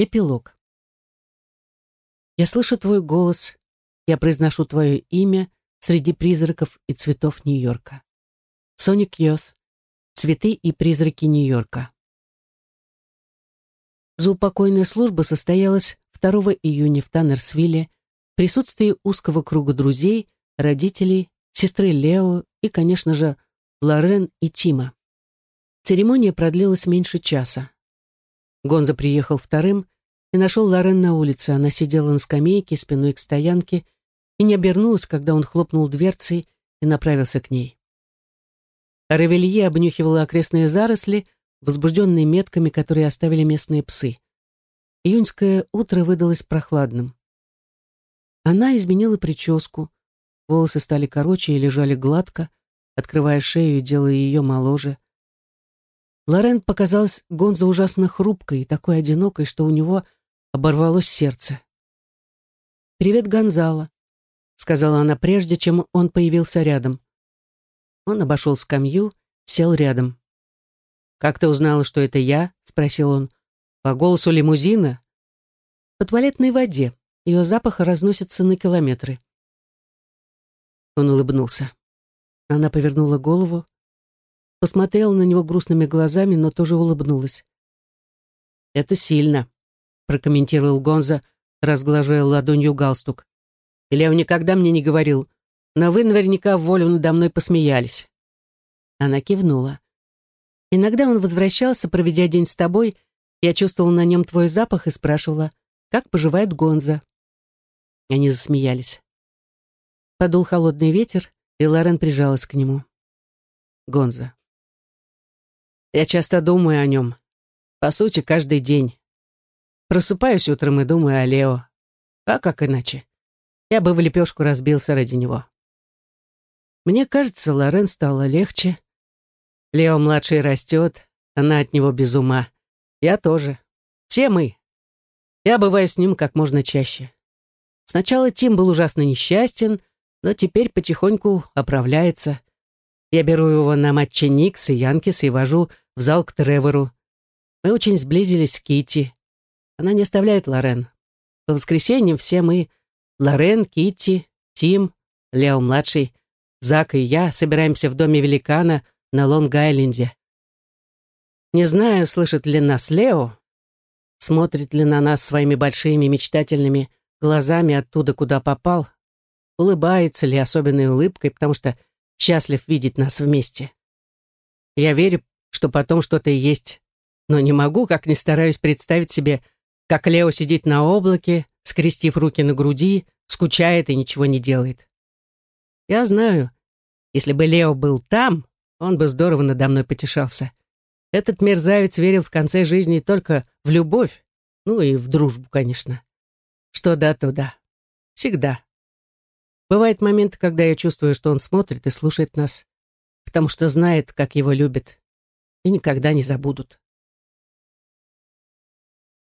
Эпилог. Я слышу твой голос, я произношу твое имя среди призраков и цветов Нью-Йорка. Соник Йоth. Цветы и призраки Нью-Йорка. Заупокойная служба состоялась 2 июня в Таннерсвилле в присутствии узкого круга друзей, родителей, сестры Лео и, конечно же, Лорен и Тима. Церемония продлилась меньше часа. Гонза приехал вторым и нашел Лорен на улице. Она сидела на скамейке, спиной к стоянке, и не обернулась, когда он хлопнул дверцей и направился к ней. Равелье обнюхивала окрестные заросли, возбужденные метками, которые оставили местные псы. Июньское утро выдалось прохладным. Она изменила прическу, волосы стали короче и лежали гладко, открывая шею и делая ее моложе. Лорен показалась Гонза ужасно хрупкой и такой одинокой, что у него оборвалось сердце. «Привет, Гонзало», — сказала она прежде, чем он появился рядом. Он обошел скамью, сел рядом. «Как ты узнала, что это я?» — спросил он. «По голосу лимузина?» «По туалетной воде. Ее запах разносится на километры». Он улыбнулся. Она повернула голову, посмотрела на него грустными глазами, но тоже улыбнулась. «Это сильно», — прокомментировал Гонза, разглаживая ладонью галстук. «Лео никогда мне не говорил, но вы наверняка в волю надо мной посмеялись». Она кивнула. «Иногда он возвращался, проведя день с тобой, я чувствовала на нем твой запах и спрашивала, как поживает Гонза». Они засмеялись. Подул холодный ветер, и Лорен прижалась к нему. Гонза. Я часто думаю о нем. По сути, каждый день. Просыпаюсь утром и думаю о Лео. А как иначе? Я бы в лепешку разбился ради него. Мне кажется, Лорен стало легче. Лео-младший растет, она от него без ума. Я тоже. Все мы. Я бываю с ним как можно чаще. Сначала Тим был ужасно несчастен, но теперь потихоньку оправляется. Я беру его на матчи Никс и Янкис и вожу в зал к Тревору. Мы очень сблизились с Кити. Она не оставляет Лорен. По воскресеньям все мы, Лорен, Кити, Тим, Лео-младший, Зак и я, собираемся в доме великана на Лонг-Айленде. Не знаю, слышит ли нас Лео, смотрит ли на нас своими большими мечтательными глазами оттуда, куда попал, улыбается ли особенной улыбкой, потому что счастлив видеть нас вместе. Я верю, что потом что-то есть, но не могу, как ни стараюсь представить себе, как Лео сидит на облаке, скрестив руки на груди, скучает и ничего не делает. Я знаю, если бы Лео был там, он бы здорово надо мной потешался. Этот мерзавец верил в конце жизни только в любовь, ну и в дружбу, конечно. Что да, то да. Всегда. Бывают моменты, когда я чувствую, что он смотрит и слушает нас, потому что знает, как его любят, и никогда не забудут.